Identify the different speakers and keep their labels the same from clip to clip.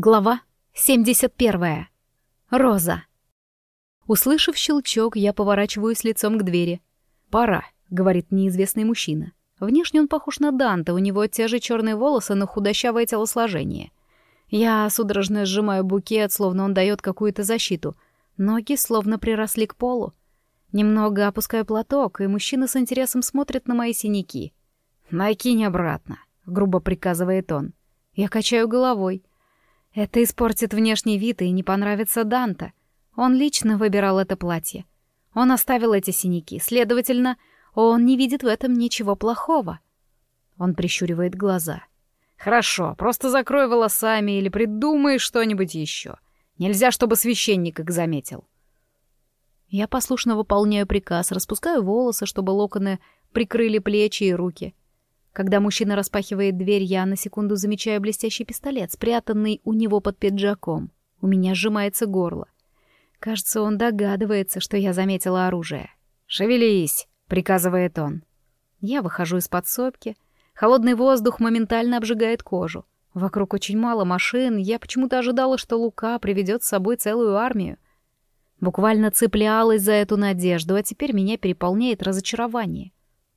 Speaker 1: Глава 71. Роза. Услышав щелчок, я поворачиваюсь лицом к двери. «Пора», — говорит неизвестный мужчина. Внешне он похож на Данта, у него те же черные волосы, но худощавое телосложение. Я судорожно сжимаю букет, словно он дает какую-то защиту. Ноги словно приросли к полу. Немного опускаю платок, и мужчина с интересом смотрит на мои синяки. «Накинь обратно», — грубо приказывает он. Я качаю головой. Это испортит внешний вид и не понравится Данте. Он лично выбирал это платье. Он оставил эти синяки, следовательно, он не видит в этом ничего плохого. Он прищуривает глаза. «Хорошо, просто закрой волосами или придумай что-нибудь еще. Нельзя, чтобы священник их заметил». Я послушно выполняю приказ, распускаю волосы, чтобы локоны прикрыли плечи и руки. Когда мужчина распахивает дверь, я на секунду замечаю блестящий пистолет, спрятанный у него под пиджаком. У меня сжимается горло. Кажется, он догадывается, что я заметила оружие. «Шевелись!» — приказывает он. Я выхожу из подсобки. Холодный воздух моментально обжигает кожу. Вокруг очень мало машин, я почему-то ожидала, что Лука приведет с собой целую армию. Буквально цеплялась за эту надежду, а теперь меня переполняет разочарование.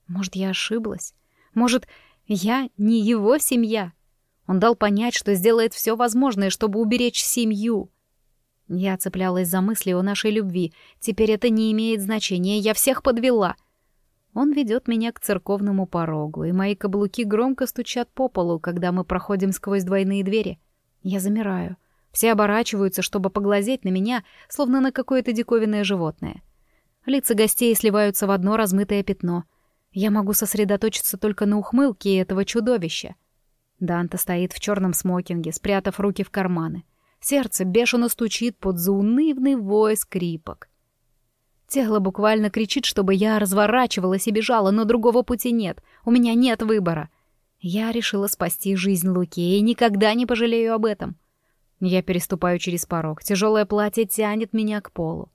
Speaker 1: Может, я ошиблась? Может, я не его семья? Он дал понять, что сделает все возможное, чтобы уберечь семью. Я цеплялась за мысли о нашей любви. Теперь это не имеет значения, я всех подвела. Он ведет меня к церковному порогу, и мои каблуки громко стучат по полу, когда мы проходим сквозь двойные двери. Я замираю. Все оборачиваются, чтобы поглазеть на меня, словно на какое-то диковинное животное. Лица гостей сливаются в одно размытое пятно. Я могу сосредоточиться только на ухмылке этого чудовища. Данта стоит в черном смокинге, спрятав руки в карманы. Сердце бешено стучит под заунывный вой скрипок. Тело буквально кричит, чтобы я разворачивалась и бежала, но другого пути нет. У меня нет выбора. Я решила спасти жизнь Луки и никогда не пожалею об этом. Я переступаю через порог. Тяжелое платье тянет меня к полу.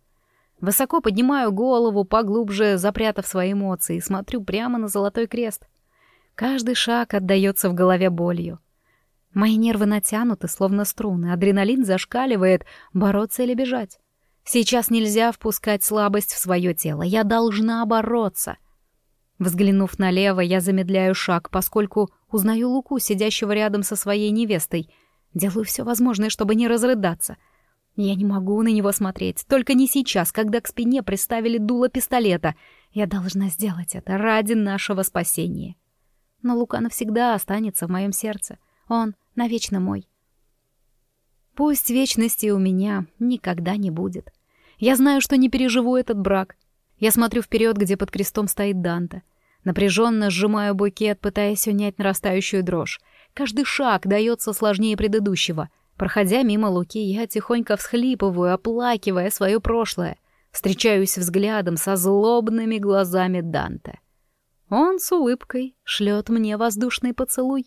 Speaker 1: Высоко поднимаю голову, поглубже запрятав свои эмоции, смотрю прямо на золотой крест. Каждый шаг отдаётся в голове болью. Мои нервы натянуты, словно струны, адреналин зашкаливает, бороться или бежать. Сейчас нельзя впускать слабость в своё тело, я должна бороться. Взглянув налево, я замедляю шаг, поскольку узнаю Луку, сидящего рядом со своей невестой. Делаю всё возможное, чтобы не разрыдаться — я не могу на него смотреть, только не сейчас, когда к спине приставили дуло пистолета. Я должна сделать это ради нашего спасения. Но Лука навсегда останется в моем сердце. Он навечно мой. Пусть вечности у меня никогда не будет. Я знаю, что не переживу этот брак. Я смотрю вперед, где под крестом стоит Данта. Напряженно сжимаю букет, пытаясь унять нарастающую дрожь. Каждый шаг дается сложнее предыдущего — Проходя мимо Луки, я тихонько всхлипываю, оплакивая свое прошлое. Встречаюсь взглядом со злобными глазами Данте. Он с улыбкой шлет мне воздушный поцелуй.